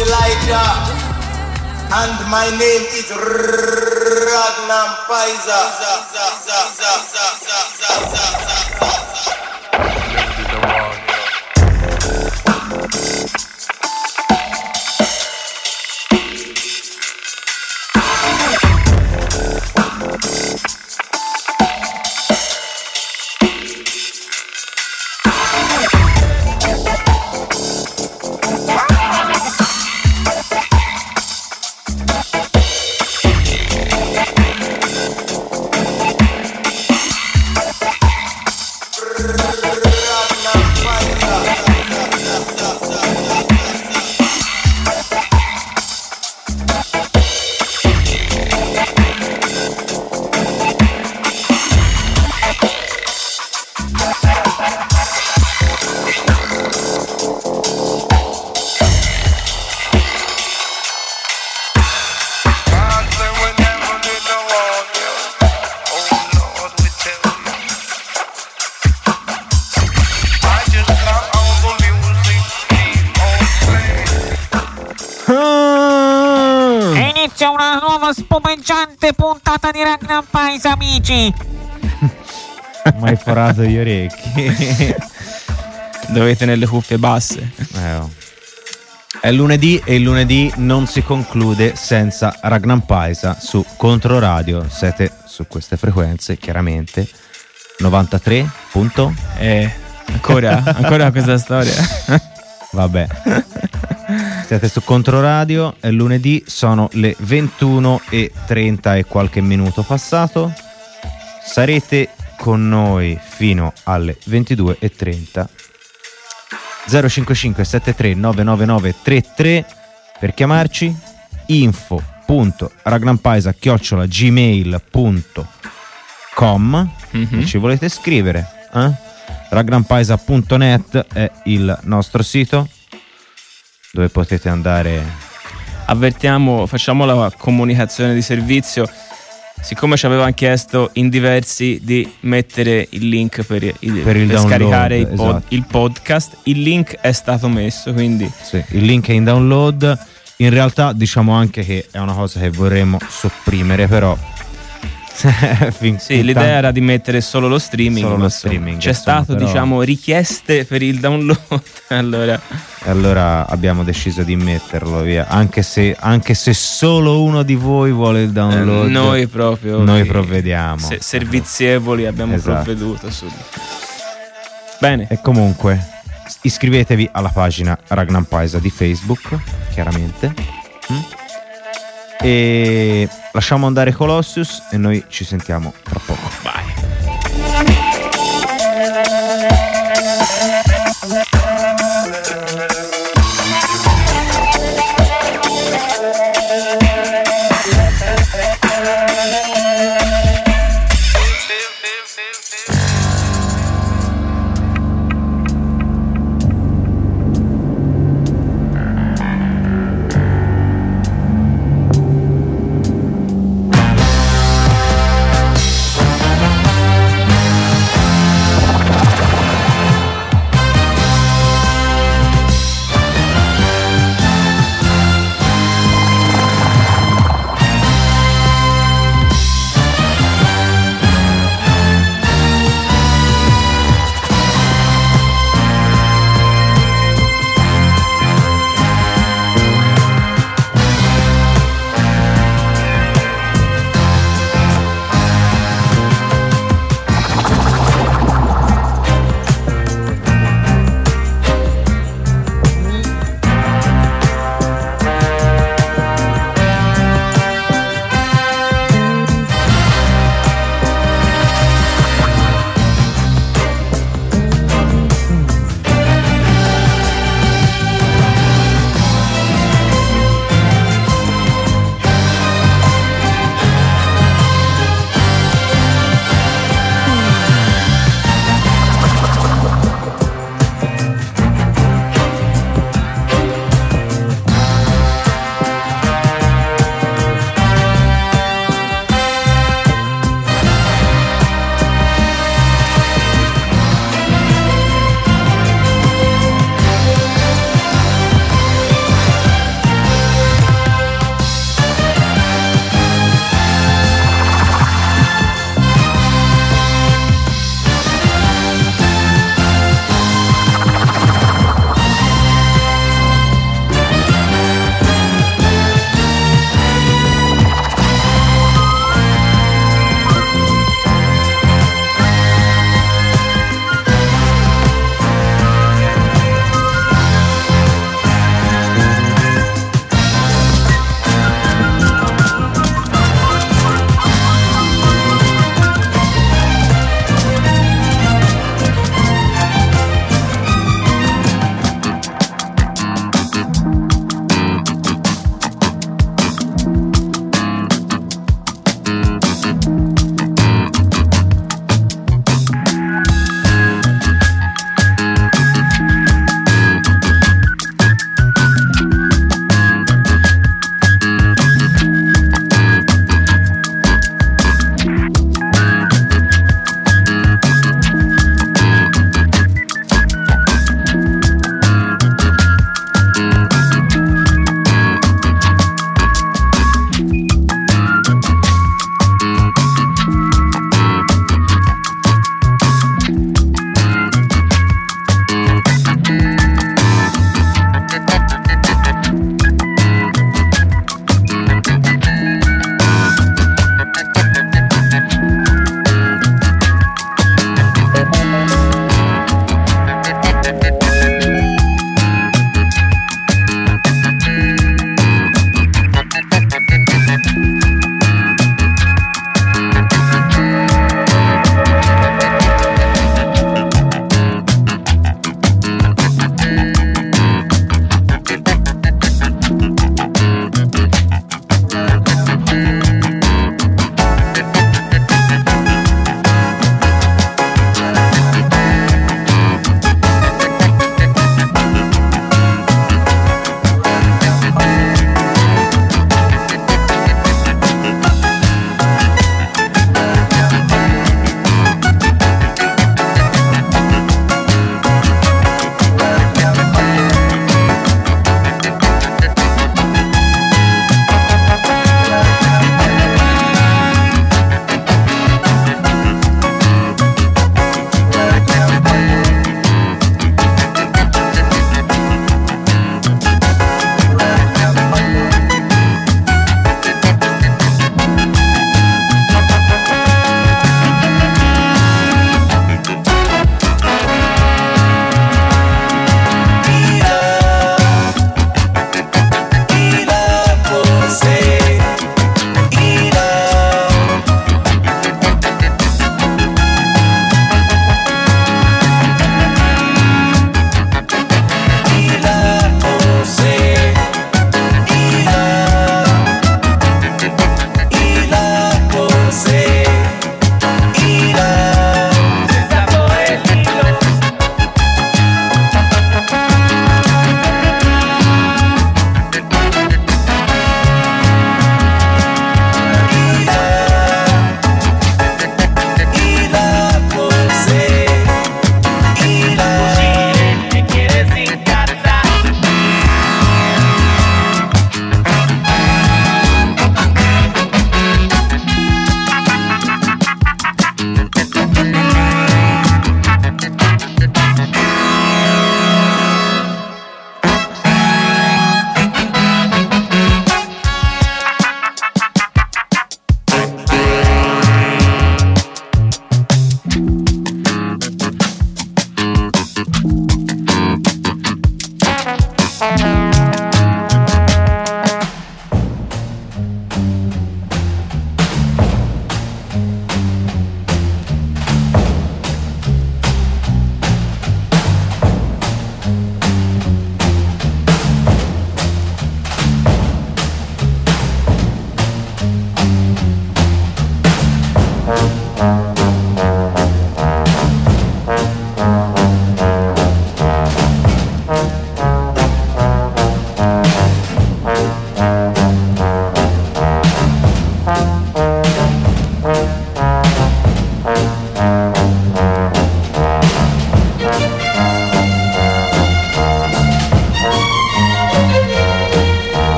Elijah, and my name is Ragnar Pfizer. Amici. Mai forato gli orecchi. Dovete nelle cuffie basse. Eh, oh. È lunedì e il lunedì non si conclude senza Ragnar Paisa su Controradio. Siete su queste frequenze, chiaramente. 93. Punto? Eh, ancora, ancora questa storia. Vabbè. Siete su Controradio, è lunedì, sono le 21 e 30 e qualche minuto passato. Sarete con noi fino alle 22 e 30. 055 73 999 33 per chiamarci info.ragnampaisa chiocciola gmail.com mm-hmm. ci volete scrivere eh? ragnampaisa.net è il nostro sito dove potete andare. Avvertiamo, facciamo la comunicazione di servizio. Siccome ci avevano chiesto in diversi di mettere il link per, il, per, il per scaricare il, pod, esatto. il, podcast, il link è stato messo. Quindi sì, il link è in download. In realtà diciamo anche che è una cosa che vorremmo sopprimere, però sì, l'idea era di mettere solo lo streaming. Solo lo streaming c'è stato, però... diciamo, richieste per il download. allora. allora abbiamo deciso di metterlo via. Anche se, anche se, solo uno di voi vuole il download, eh, noi proprio. Noi provvediamo. Se, servizievoli abbiamo esatto. provveduto subito. Bene. E comunque, iscrivetevi alla pagina Ragnar Paisa di Facebook, chiaramente. Mm? E lasciamo andare Colossus e noi ci sentiamo tra poco. Bye.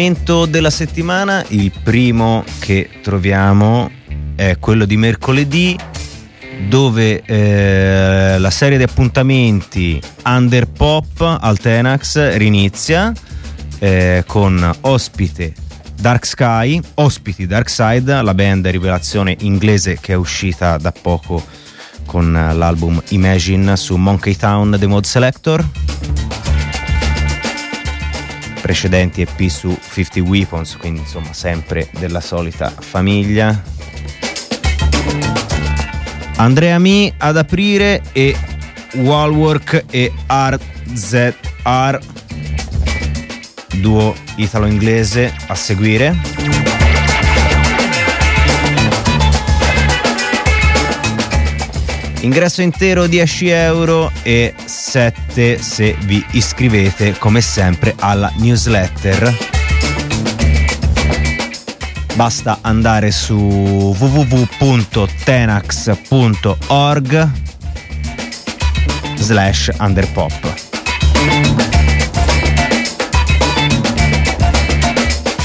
L'appuntamento della settimana, il primo che troviamo è quello di mercoledì dove eh, la serie di appuntamenti Under Pop al Tenax rinizia eh, con ospite Dark Sky, ospiti Dark Side, la band rivelazione inglese che è uscita da poco con l'album Imagine su Monkey Town The Mode Selector. Precedenti EP su 50 Weapons, quindi insomma sempre della solita famiglia. Andrea Mi ad aprire e Wallwork e RZR duo italo-inglese a seguire. Ingresso intero 10 euro e 7 se vi iscrivete come sempre alla newsletter. Basta andare su www.tenax.org slash underpop.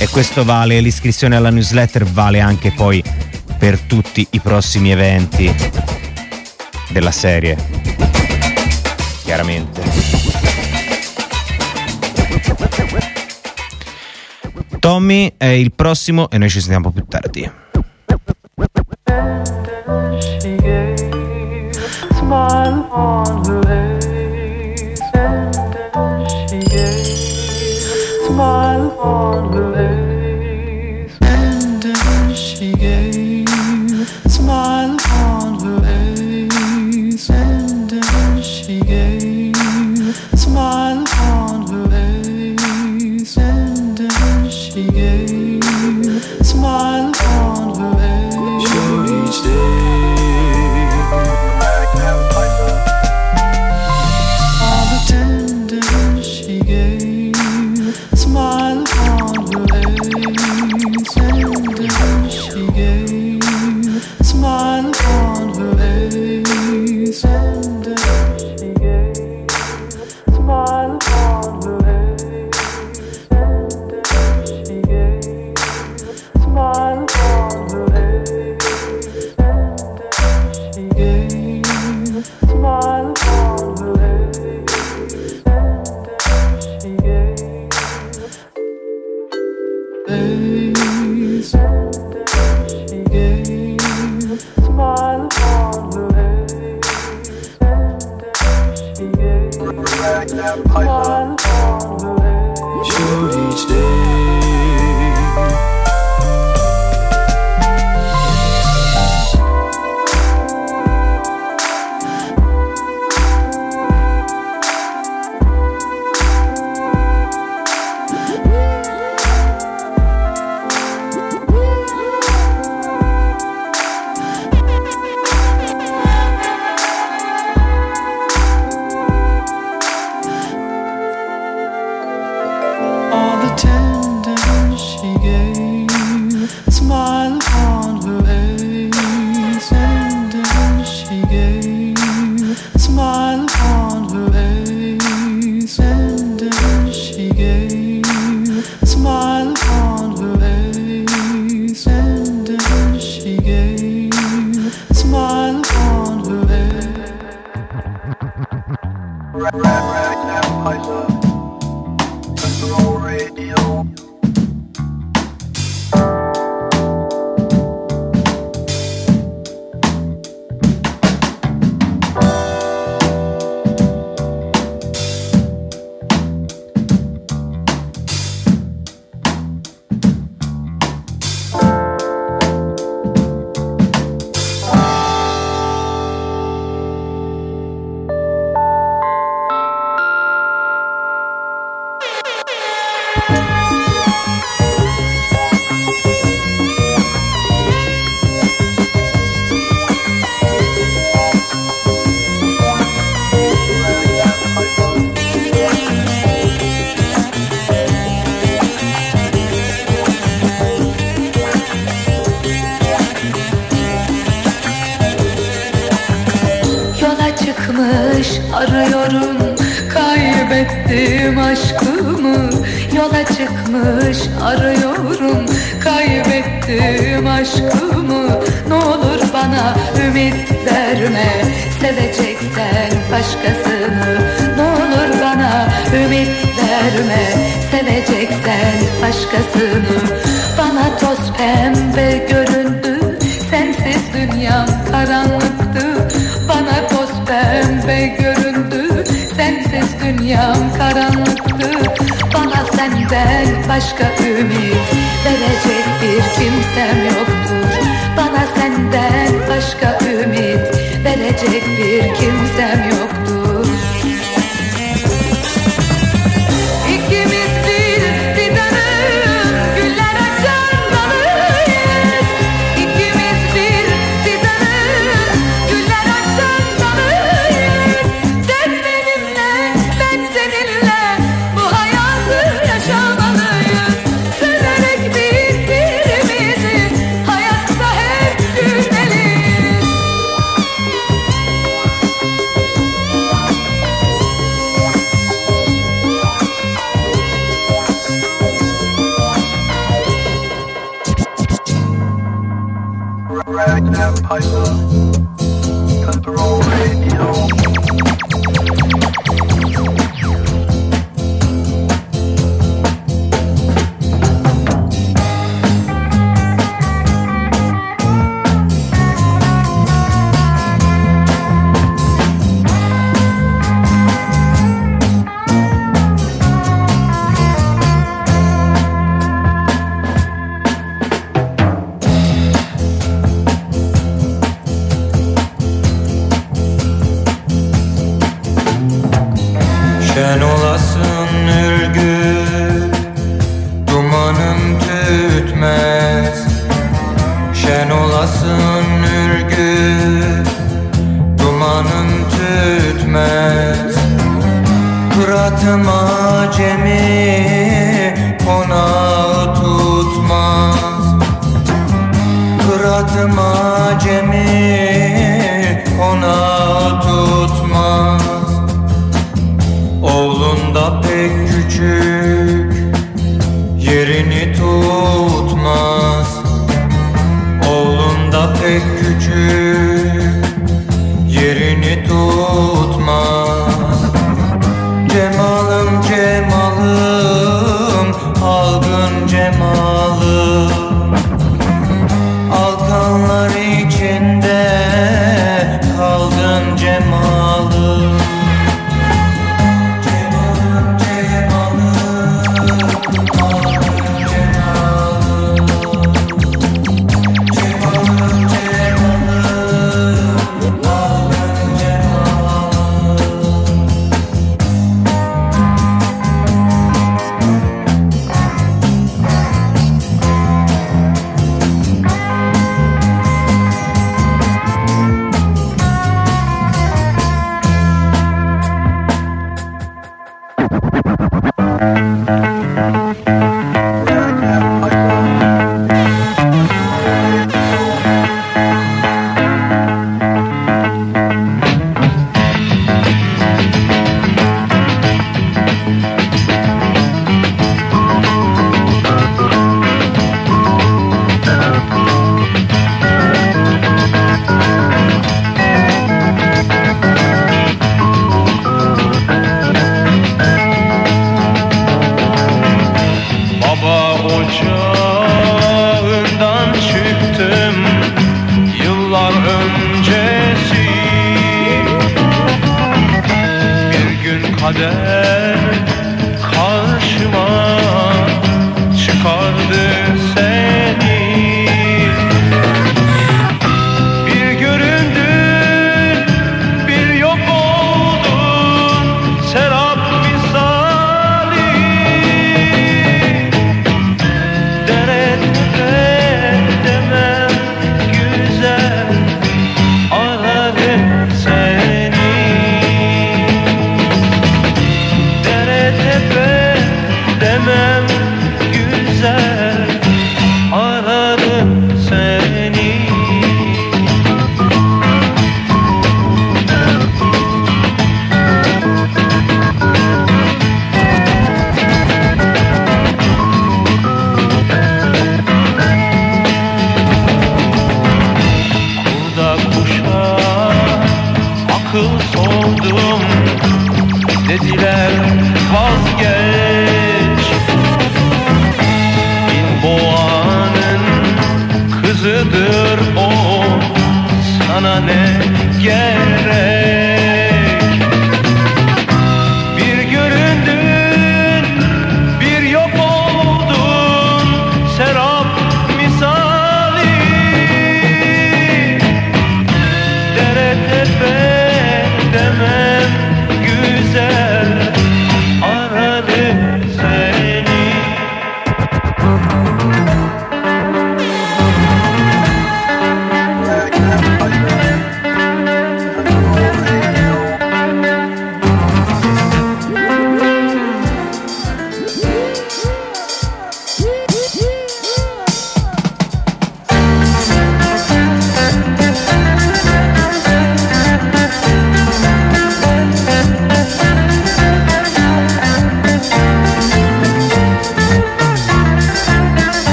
E questo vale, l'iscrizione alla newsletter vale anche poi per tutti i prossimi eventi della serie. Chiaramente. Tommy è il prossimo e noi ci sentiamo più tardi. Smile on her I upon her.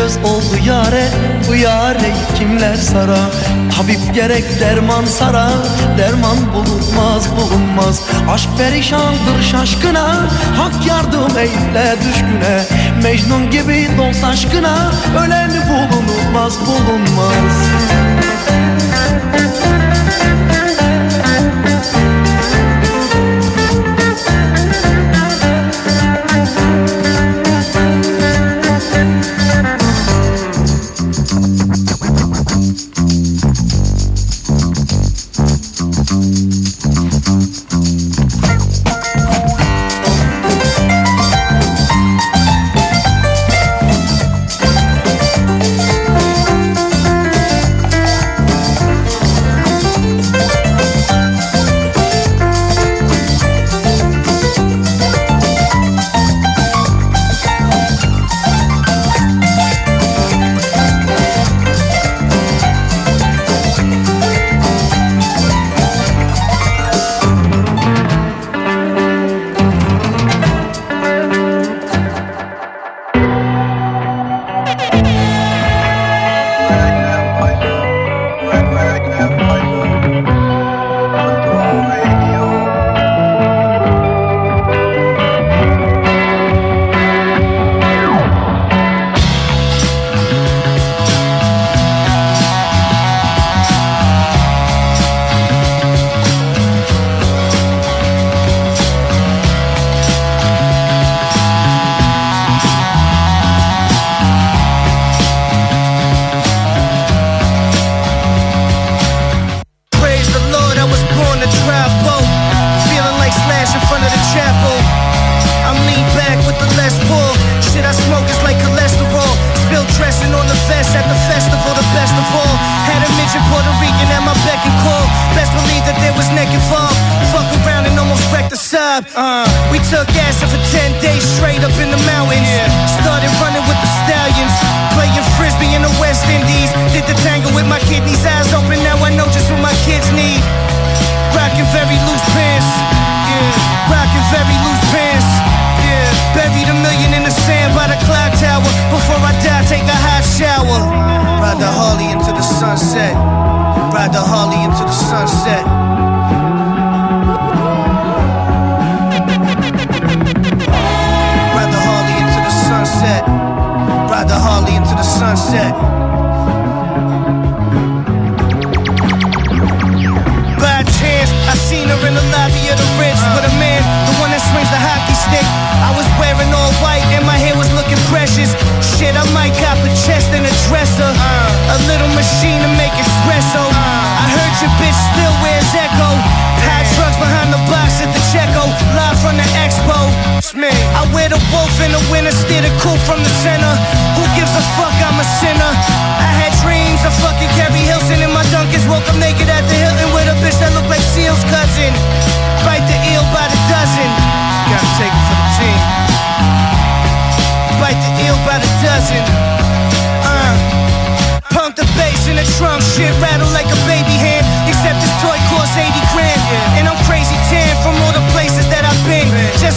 göz oldu yare Bu yare kimler sara? Tabip gerek derman sara Derman bulunmaz bulunmaz. Aşk perişandır şaşkına Hak yardım eyle düşküne. Mecnun gibi dost aşkına Ölen bulunulmaz bulunmaz.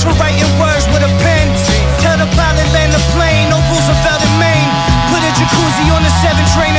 For writing words with a pen. Tell the pilot land the plane, no Roosevelt in Maine. Put a jacuzzi on the 7 train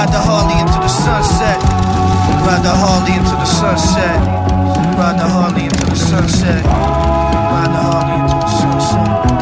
Ride the Harley into the sunset. Ride the Harley into the sunset. Ride the Harley into the sunset. Ride the Harley into the sunset.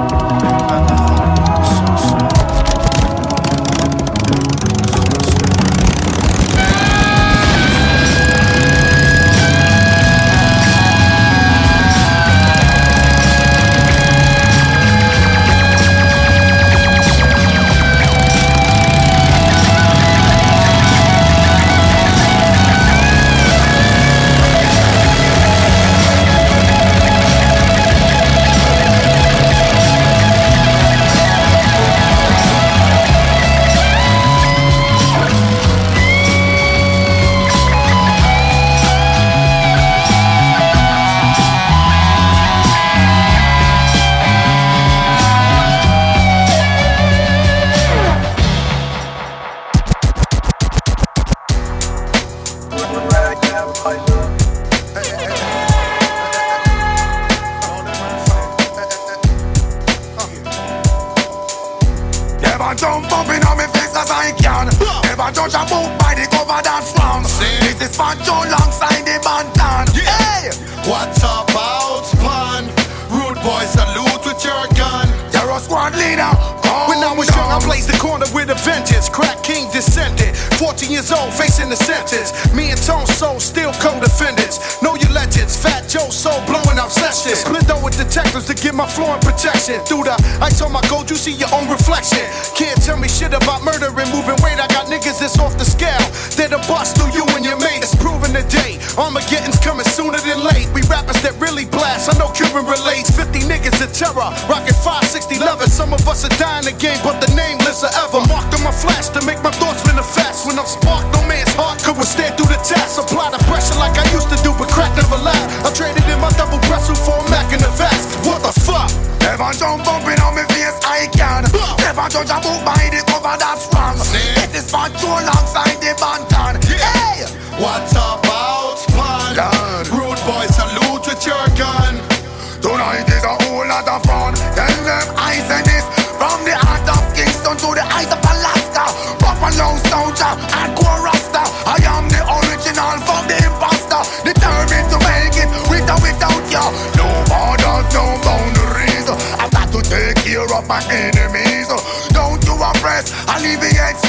Cover that's wrong. This is Pancho alongside the Bantan. Hey! What's up, outspan? Rude boy, salute with your gun. You're a squad leader. When I was young, I blazed the corner with a vengeance. Crack king descended. 14 years old, facing the sentence. Me and Tone Soul still co-defendants. Know your legends. Fat Joe Soul blowing up sessions. Split with detectives to get my floor in protection. Through the ice on my gold, you see your own reflection. Can't tell me shit about murder and moving weight. I got niggas that's off the scale. They're the bust through you and your mate. It's proven today. Armageddon's coming sooner than late. We rappers that really blast. I know Cuban relates. 50 niggas in terror. Rockin' 560 levers. Some of us are dying again, but the name lives forever. Marked on my flash to make my thoughts manifest. When I'm sparked, no man's heart could withstand through the test. Apply the pressure like I used to Never jump up in on me face, I can. Never judge a book by the cover that's wrong. This is Pancho alongside the Bantan. Hey! What's up, outspan?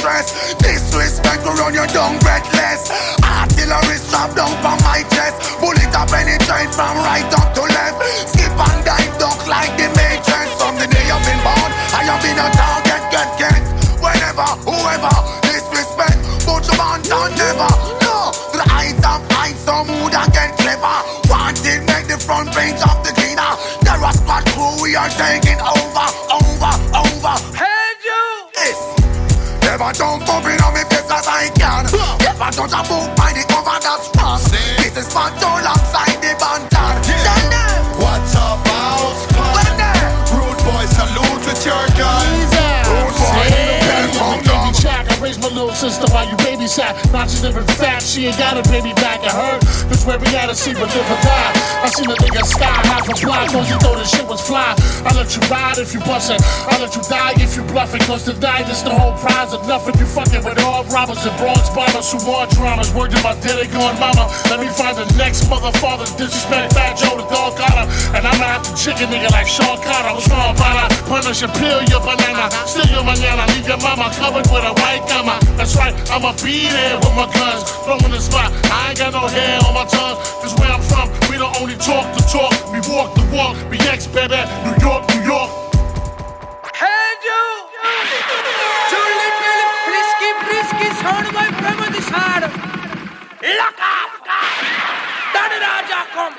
Stress. Disrespect run your down breathless. Artillery strap down from my chest. Bullet a penetrate from right up to left. Skip and dive, duck like the matrix. From the day I've been born, I have been a target, get, get. Whenever, whoever, disrespect. But you want to never. No, to the heights of heights, some mood and get clever. Wanted, make the front page of the cleaner. Terror squad crew, we are taking over, don't untouchable by the cover that's strong. This is my soul outside the banter. Yeah. What's about? Rude boy salute with your gun. My little sister while you babysat. Now she's living fat. She ain't got a baby back at her. Cause where we gotta see but live or die. I seen a nigga sky high from fly. Cause you thought this shit was fly. I let you ride if you bustin'. I let you die if you bluffing. Cause to die, this the whole prize of nothing. You fuckin' with all robbers and bronze bombers who want dramas. Word to my daddy going mama. Let me find the next motherfucker disrespect Fat Joe the dog Carter. And I'ma have to chicken nigga like Sean Carter. What's wrong, para? Punish and peel your banana. Steal your manana. Leave your mama covered with a white hammer. That's right, I'ma be there with my guns. throwing the spot, I ain't got no hair on my tongue. Cause where I'm from, we don't only talk the talk, we walk the walk. We ex, baby, New York, New York. Hand you! Julie Billy, Frisky, Frisky, sound my brother this hard. Lock up! Daddy Raja come!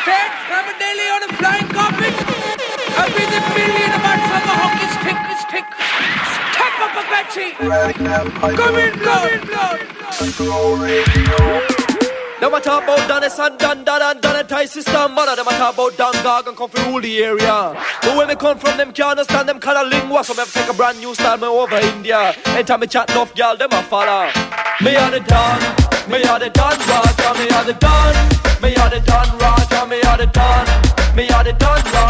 Straight from Delhi on a flying carpet. I'll be the billion about some hockey stick stick. Take up a Betty. Come in, blood. Them a talk about Dennis and Dan Dan and Dan and Thai system. Man them a talk about Dan Gog and come from rule the area. But where me come from them can't understand them kind of lingua. So me take a brand new style me over India. Anytime me chat enough girl them a follow. Me a the Don, me a the Don Raja Me a the Don, me a the Don Raja Me a the Don, me a the Don Raja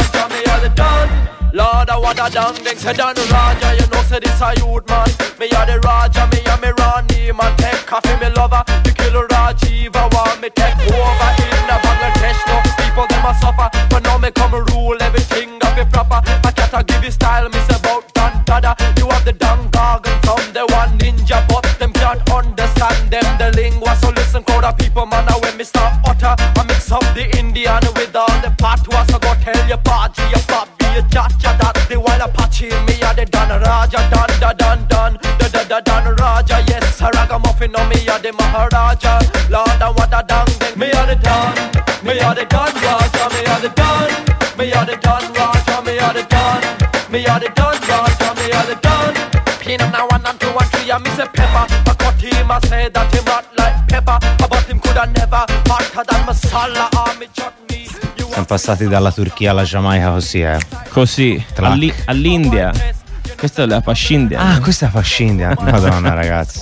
Want a dang ding, say Don Raja You know say this a youth man. Me a the Raja, me a me Rani Man. Take coffee, me lover Me kill Rajiva, want me take over In a Bangladesh, no people them a suffer But now me come rule everything that be proper. I can't give you style, say about Dan Dada. You have the Dan gargle from the one ninja But them can't understand them. The lingua So listen crowd of people man, now when me start utter I mix up the Indian with all the patois So go tell your party, your pop be a cha wild Apache, me a the Dan Raja Dan da dan dan, da da da Dan Raja Yes, a ragamuffin on me a the Maharaja Lord, I want a dang ding Me a the Dan, me a the Dan Raja Me a the Dan, me a the Dan Raja Me a the Dan, me a the Dan Raja Me a the Dan Peanut now one and two and three and me say pepper. I cut him, I say that him hot like pepper But him coulda never hotter than masala or me chutney Siamo passati dalla Turchia alla Giamaica così, eh. Così. Alli- all'India. Questa è la Pascindia. Ah, questa è la Fascindia. Madonna, ragazzi.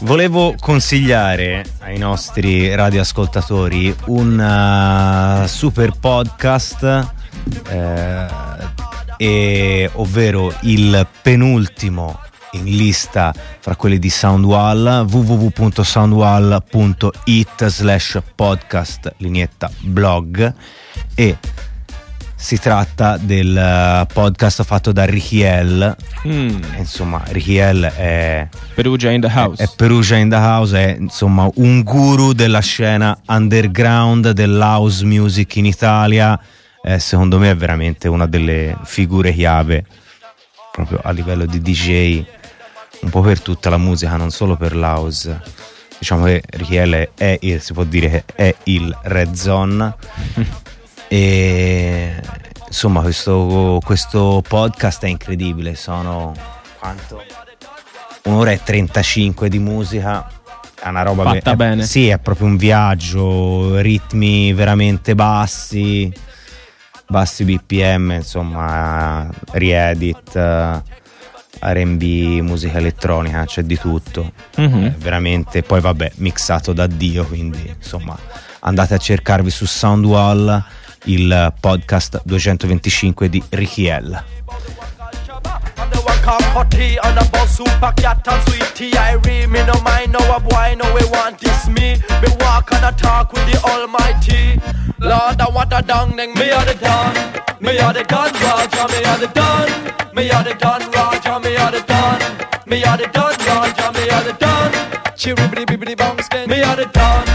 Volevo consigliare ai nostri radioascoltatori un uh, super podcast, eh, e- ovvero il penultimo in lista fra quelli di Soundwall www.soundwall.it slash podcast lineetta blog e si tratta del eh, podcast fatto da Richiel. Mm. Insomma, Richiel è. Perugia in the house. È Perugia in the house, è insomma un guru della scena underground dell'house music in Italia. Eh, secondo me è veramente una delle figure chiave proprio a livello di DJ, un po' per tutta la musica, non solo per l'house. Diciamo che Richiel è, il, si può dire che è il Red Zone. E insomma, questo, questo podcast è incredibile. Sono quanto? Un'ora e 35 di musica. È una roba Fatta è- bene. Sì, è proprio un viaggio, ritmi veramente bassi, bassi BPM, insomma, riedit, RB, musica elettronica, c'è di tutto. Mhm. È veramente, poi vabbè, mixato da Dio, quindi insomma, andate a cercarvi su Soundwall il podcast 225 di Richiel. I'm called Putty on the bus super cat and sweetie I read me no mind no a boy no we want this me Me walk and I talk with the almighty Lord I want a dong ding me are the don Me are the don Raja me are the don Me are the don Raja me are the don Me are the don Raja me are the don Chiribidi bibidi bong skin Me are the don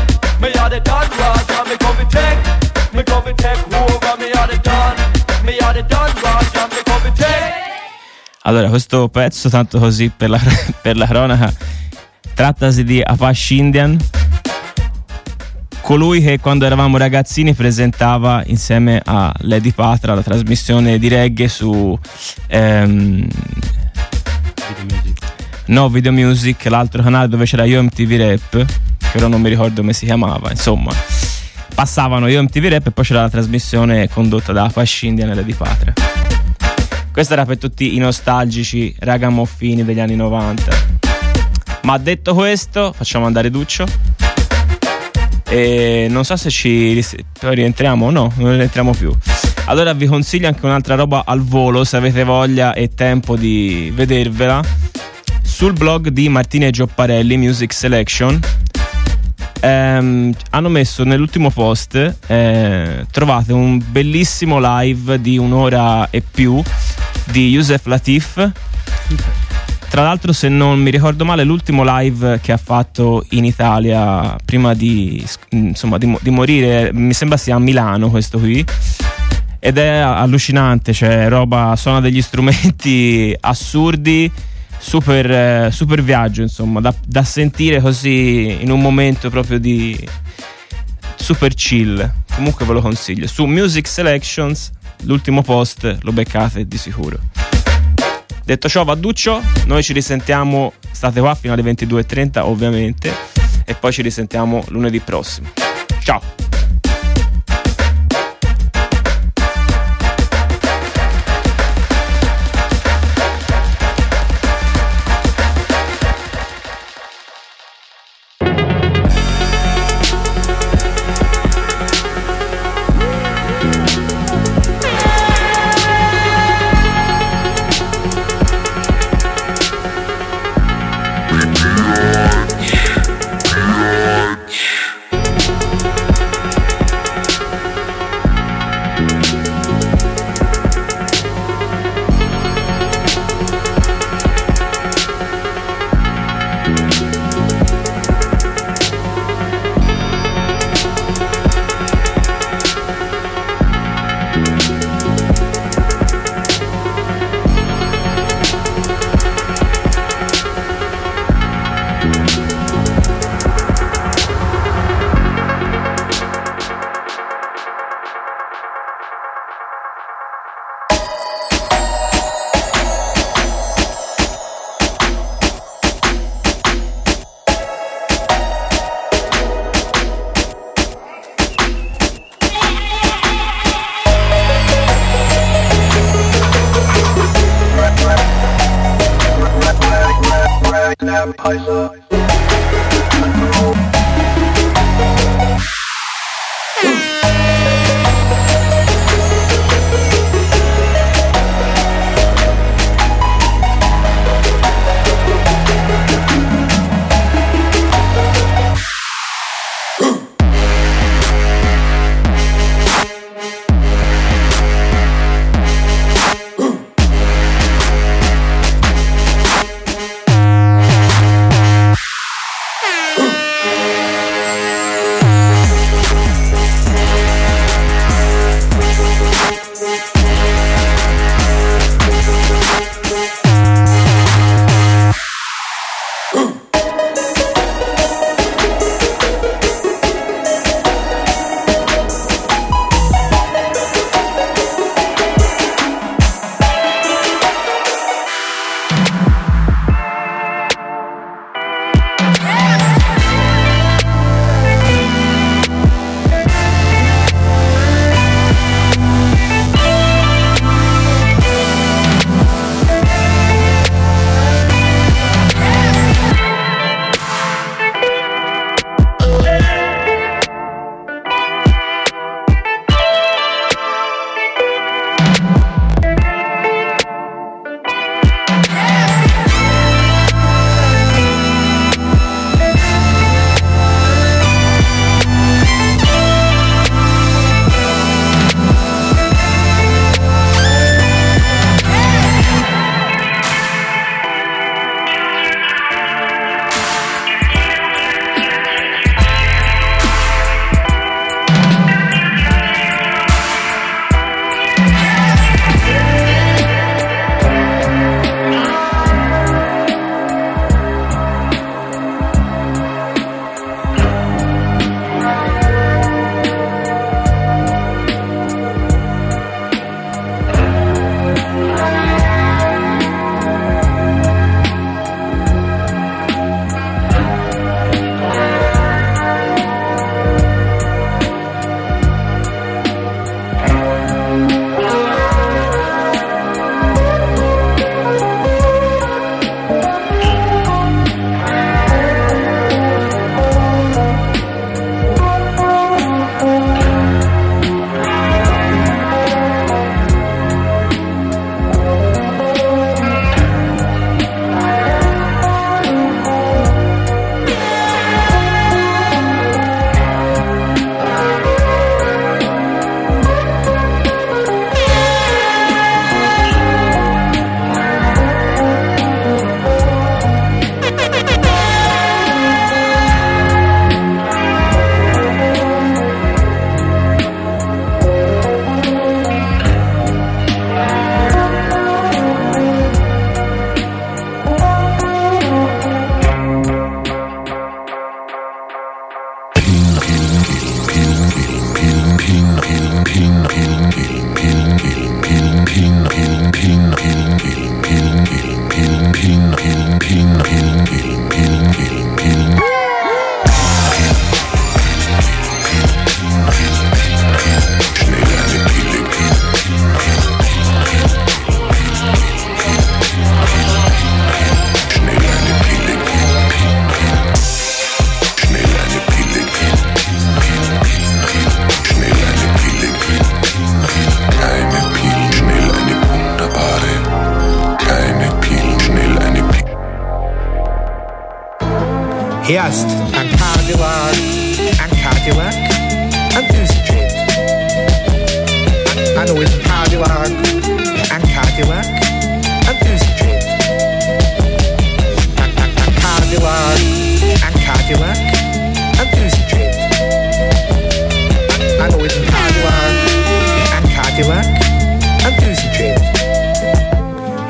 Me are the don Raja me come and take Me come and take over me are the don Me are the don Raja come Allora, questo pezzo, tanto così per la, per la cronaca, trattasi di Apache Indian, colui che quando eravamo ragazzini presentava insieme a Lady Patra la trasmissione di reggae su ehm, No Video Music, l'altro canale dove c'era Io MTV Rap, che ora non mi ricordo come si chiamava, insomma. Passavano Io MTV Rap e poi c'era la trasmissione condotta da Apache Indian e Lady Questo era per tutti i nostalgici ragamuffini degli anni 90. Ma detto questo, facciamo andare Duccio. E non so se ci poi rientriamo o no, non rientriamo più. Allora vi consiglio anche un'altra roba al volo se avete voglia e tempo di vedervela. Sul blog di Martini e Giopparelli Music Selection ehm, hanno messo nell'ultimo post eh, trovate un bellissimo live di un'ora e più di Yusef Latif tra l'altro se non mi ricordo male l'ultimo live che ha fatto in Italia prima di, insomma, di, di morire mi sembra sia a Milano questo qui. Ed è allucinante cioè roba suona degli strumenti assurdi super, eh, super viaggio insomma da, da sentire così in un momento proprio di super chill comunque ve lo consiglio su Music Selections l'ultimo post lo beccate di sicuro. Detto ciò, Vadduccio, noi ci risentiamo, state qua fino alle 22.30 ovviamente, e poi ci risentiamo lunedì prossimo. Ciao! Ping, ping, ping.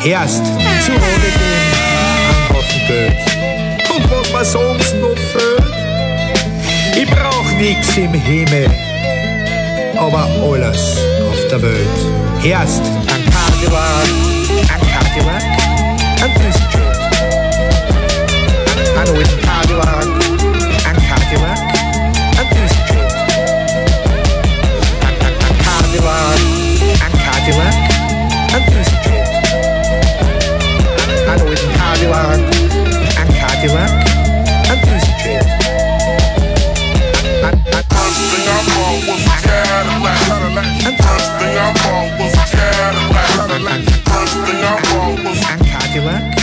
erst zu Rode gehen am Hoffenböd. Und was man sonst noch fehlt, ich brauch nichts im Himmel, aber alles auf der Welt. Erst an Karneval, an ein an Christchurch, ein alten Karneval. Cadillac and Daisy Chain. First thing I bought was a Cadillac. And First thing I bought was a Cadillac. First thing I bought was a Cadillac.